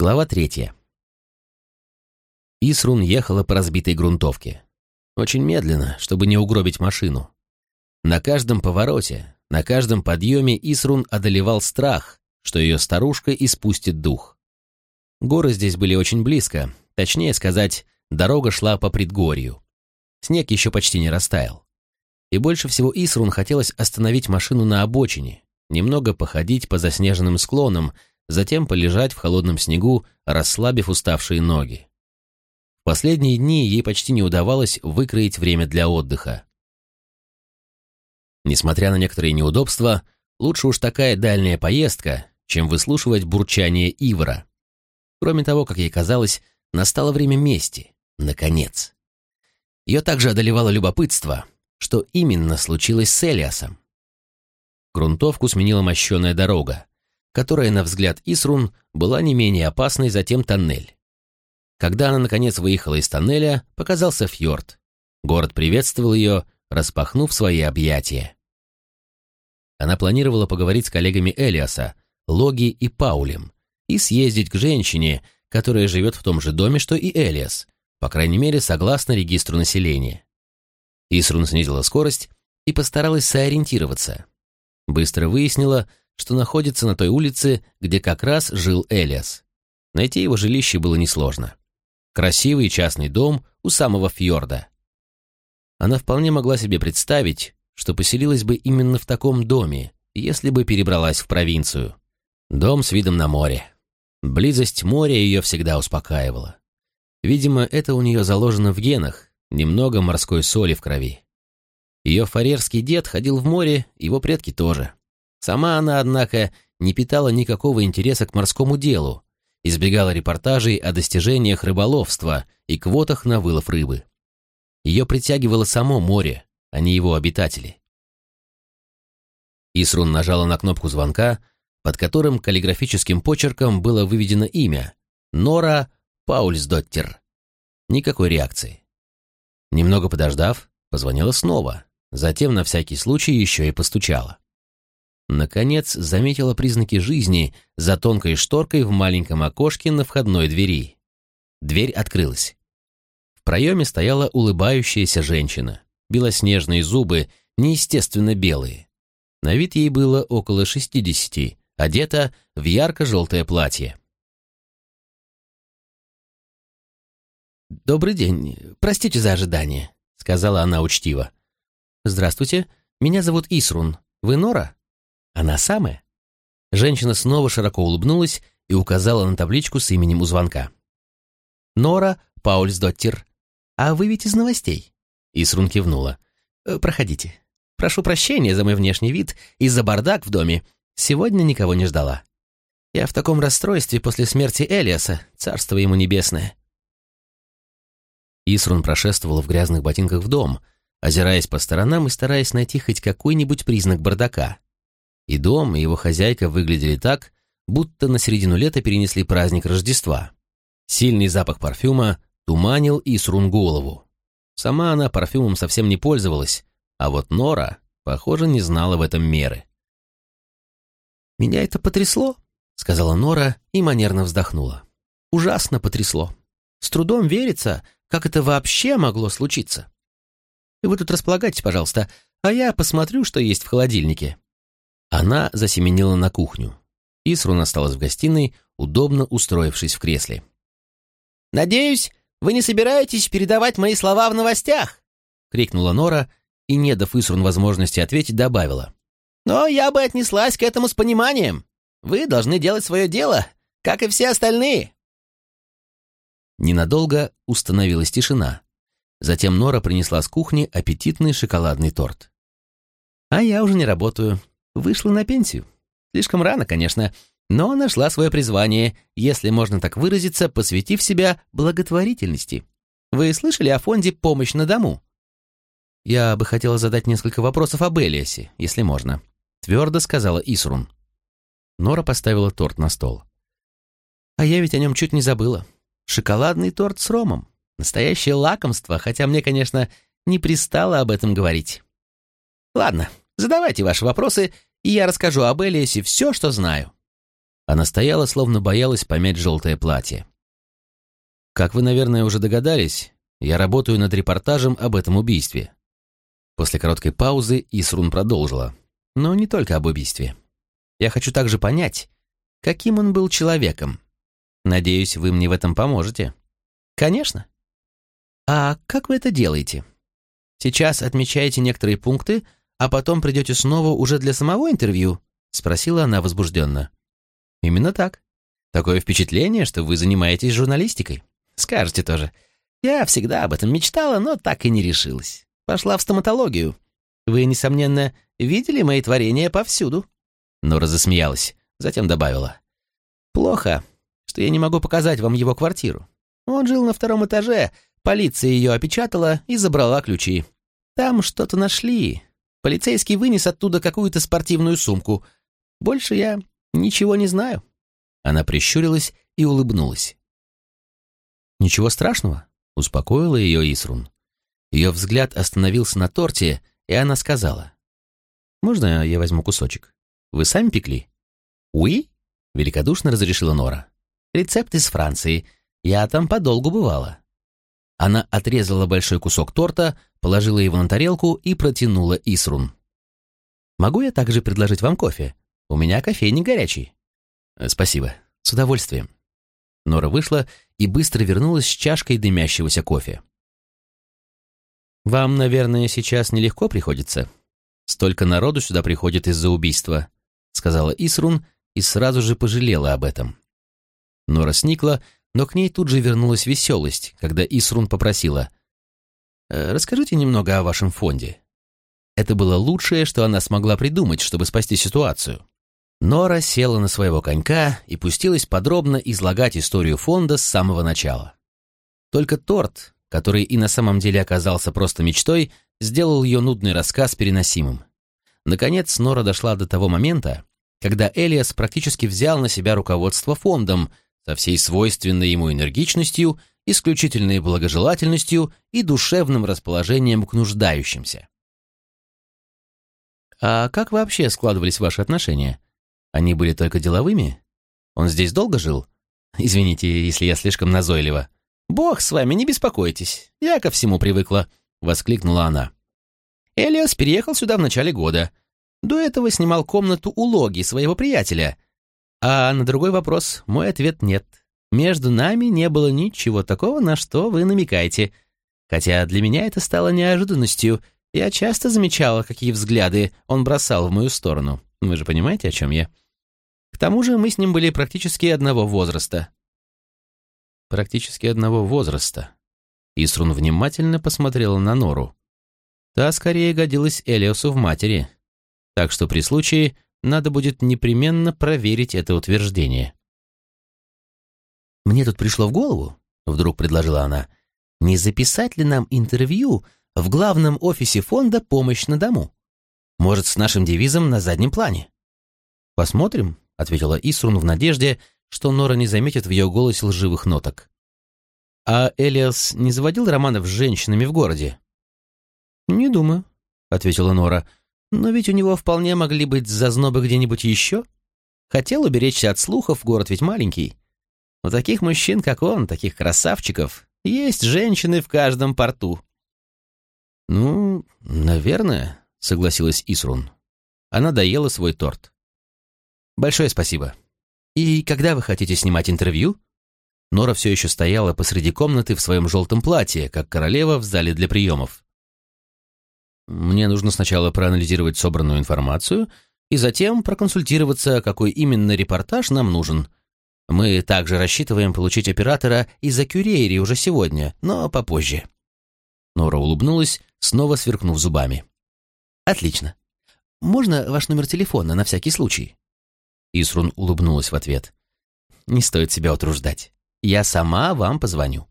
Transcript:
Глава третья. Исрун ехала по разбитой грунтовке. Очень медленно, чтобы не угробить машину. На каждом повороте, на каждом подъеме Исрун одолевал страх, что ее старушка испустит дух. Горы здесь были очень близко, точнее сказать, дорога шла по предгорью. Снег еще почти не растаял. И больше всего Исрун хотелось остановить машину на обочине, немного походить по заснеженным склонам, затем полежать в холодном снегу, расслабив уставшие ноги. В последние дни ей почти не удавалось выкроить время для отдыха. Несмотря на некоторые неудобства, лучше уж такая дальняя поездка, чем выслушивать бурчание Ивара. Кроме того, как ей казалось, настало время мести. Наконец. Ее также одолевало любопытство, что именно случилось с Элиасом. Грунтовку сменила мощеная дорога, которая, на взгляд Исрун, была не менее опасной, затем тоннель. Когда она, наконец, выехала из тоннеля, показался фьорд. Город приветствовал ее, распахнув свои объятия. Она планировала поговорить с коллегами Элиаса, Логи и Паулем, и съездить к женщине, которая живет в том же доме, что и Элиас, по крайней мере, согласно регистру населения. Исрун снизила скорость и постаралась сориентироваться. Быстро выяснила, что находится на той улице, где как раз жил Элиас. Найти его жилище было несложно. Красивый частный дом у самого фьорда. Она вполне могла себе представить, что поселилась бы именно в таком доме, если бы перебралась в провинцию. Дом с видом на море. Близость моря ее всегда успокаивала. Видимо, это у нее заложено в генах, немного морской соли в крови. Ее фарерский дед ходил в море, его предки тоже. Сама она, однако, не питала никакого интереса к морскому делу, избегала репортажей о достижениях рыболовства и квотах на вылов рыбы. Ее притягивало само море, а не его обитатели. Исрун нажала на кнопку звонка, под которым каллиграфическим почерком было выведено имя Нора Паульсдоттер. Никакой реакции. Немного подождав, позвонила снова, затем на всякий случай еще и постучала. Наконец заметила признаки жизни за тонкой шторкой в маленьком окошке на входной двери. Дверь открылась. В проеме стояла улыбающаяся женщина. Белоснежные зубы, неестественно белые. На вид ей было около шестидесяти, одета в ярко-желтое платье. «Добрый день. Простите за ожидание», — сказала она учтиво. «Здравствуйте. Меня зовут Исрун. Вы Нора?» «Она самая?» Женщина снова широко улыбнулась и указала на табличку с именем у звонка. «Нора Паульсдоттер. А вы ведь из новостей?» Исрун кивнула. «Э, «Проходите. Прошу прощения за мой внешний вид и за бардак в доме. Сегодня никого не ждала. Я в таком расстройстве после смерти Элиаса, царство ему небесное. Исрун прошествовал в грязных ботинках в дом, озираясь по сторонам и стараясь найти хоть какой-нибудь признак бардака. И дом, и его хозяйка выглядели так, будто на середину лета перенесли праздник Рождества. Сильный запах парфюма туманил Исрун голову. Сама она парфюмом совсем не пользовалась, а вот Нора, похоже, не знала в этом меры. «Меня это потрясло», — сказала Нора и манерно вздохнула. «Ужасно потрясло. С трудом верится, как это вообще могло случиться? Вы тут располагайтесь, пожалуйста, а я посмотрю, что есть в холодильнике». Она засеменила на кухню. Исрун осталась в гостиной, удобно устроившись в кресле. «Надеюсь, вы не собираетесь передавать мои слова в новостях?» — крикнула Нора и, не дав Исрун возможности ответить, добавила. «Но я бы отнеслась к этому с пониманием. Вы должны делать свое дело, как и все остальные». Ненадолго установилась тишина. Затем Нора принесла с кухни аппетитный шоколадный торт. «А я уже не работаю. Вышла на пенсию. Слишком рано, конечно, но нашла свое призвание, если можно так выразиться, посвятив себя благотворительности. Вы слышали о фонде «Помощь на дому»?» «Я бы хотела задать несколько вопросов об Элиасе, если можно», — твердо сказала Исрун. Нора поставила торт на стол. «А я ведь о нем чуть не забыла. Шоколадный торт с ромом. Настоящее лакомство, хотя мне, конечно, не пристало об этом говорить. Ладно, задавайте ваши вопросы, и я расскажу об Элиасе все, что знаю. Она стояла, словно боялась помять желтое платье. «Как вы, наверное, уже догадались, я работаю над репортажем об этом убийстве». После короткой паузы Исрун продолжила. «Но не только об убийстве. Я хочу также понять, каким он был человеком. Надеюсь, вы мне в этом поможете». «Конечно». «А как вы это делаете? Сейчас отмечаете некоторые пункты, а потом придете снова уже для самого интервью?» Спросила она возбужденно. «Именно так. Такое впечатление, что вы занимаетесь журналистикой. Скажете тоже. Я всегда об этом мечтала, но так и не решилась. Пошла в стоматологию. Вы, несомненно, видели мои творения повсюду». Нора засмеялась, затем добавила. «Плохо, что я не могу показать вам его квартиру. Он жил на втором этаже, полиция ее опечатала и забрала ключи. Там что-то нашли. Полицейский вынес оттуда какую-то спортивную сумку. Больше я ничего не знаю». Она прищурилась и улыбнулась. «Ничего страшного», — успокоила ее Исрун. Ее взгляд остановился на торте, и она сказала. «Можно я возьму кусочек? Вы сами пекли?» «Уи?» — великодушно разрешила Нора. «Рецепт из Франции. Я там подолгу бывала». Она отрезала большой кусок торта, положила его на тарелку и протянула Исрун. «Могу я также предложить вам кофе? У меня кофейник горячий». «Спасибо. С удовольствием». Нора вышла и быстро вернулась с чашкой дымящегося кофе. «Вам, наверное, сейчас нелегко приходится. Столько народу сюда приходит из-за убийства», — сказала Исрун и сразу же пожалела об этом. Нора сникла, но к ней тут же вернулась веселость, когда Исрун попросила «Э, «Расскажите немного о вашем фонде». Это было лучшее, что она смогла придумать, чтобы спасти ситуацию. Нора села на своего конька и пустилась подробно излагать историю фонда с самого начала. Только торт, который и на самом деле оказался просто мечтой, сделал ее нудный рассказ переносимым. Наконец, Нора дошла до того момента, когда Элиас практически взял на себя руководство фондом со всей свойственной ему энергичностью, исключительной благожелательностью и душевным расположением к нуждающимся. «А как вообще складывались ваши отношения? Они были только деловыми? Он здесь долго жил? Извините, если я слишком назойлива». «Бог с вами, не беспокойтесь, я ко всему привыкла», — воскликнула она. Элиас переехал сюда в начале года. До этого снимал комнату у Логи, своего приятеля. А на другой вопрос мой ответ нет. Между нами не было ничего такого, на что вы намекаете. Хотя для меня это стало неожиданностью. Я часто замечала, какие взгляды он бросал в мою сторону. Вы же понимаете, о чем я? К тому же мы с ним были практически одного возраста практически одного возраста. Исрун внимательно посмотрела на Нору. Та скорее годилась Элиосу в матери, так что при случае надо будет непременно проверить это утверждение. «Мне тут пришло в голову», — вдруг предложила она, «не записать ли нам интервью в главном офисе фонда «Помощь на дому»? Может, с нашим девизом на заднем плане?» «Посмотрим», — ответила Исрун в надежде, что Нора не заметит в ее голосе лживых ноток. «А Элиас не заводил романов с женщинами в городе?» «Не думаю», — ответила Нора. «Но ведь у него вполне могли быть зазнобы где-нибудь еще. Хотел уберечься от слухов, город ведь маленький. У таких мужчин, как он, таких красавчиков, есть женщины в каждом порту». «Ну, наверное», — согласилась Исрун. Она доела свой торт. «Большое спасибо. «И когда вы хотите снимать интервью?» Нора все еще стояла посреди комнаты в своем желтом платье, как королева в зале для приемов. «Мне нужно сначала проанализировать собранную информацию и затем проконсультироваться, какой именно репортаж нам нужен. Мы также рассчитываем получить оператора из-за Кюрейри уже сегодня, но попозже». Нора улыбнулась, снова сверкнув зубами. «Отлично. Можно ваш номер телефона на всякий случай?» Исрун улыбнулась в ответ. «Не стоит себя утруждать. Я сама вам позвоню».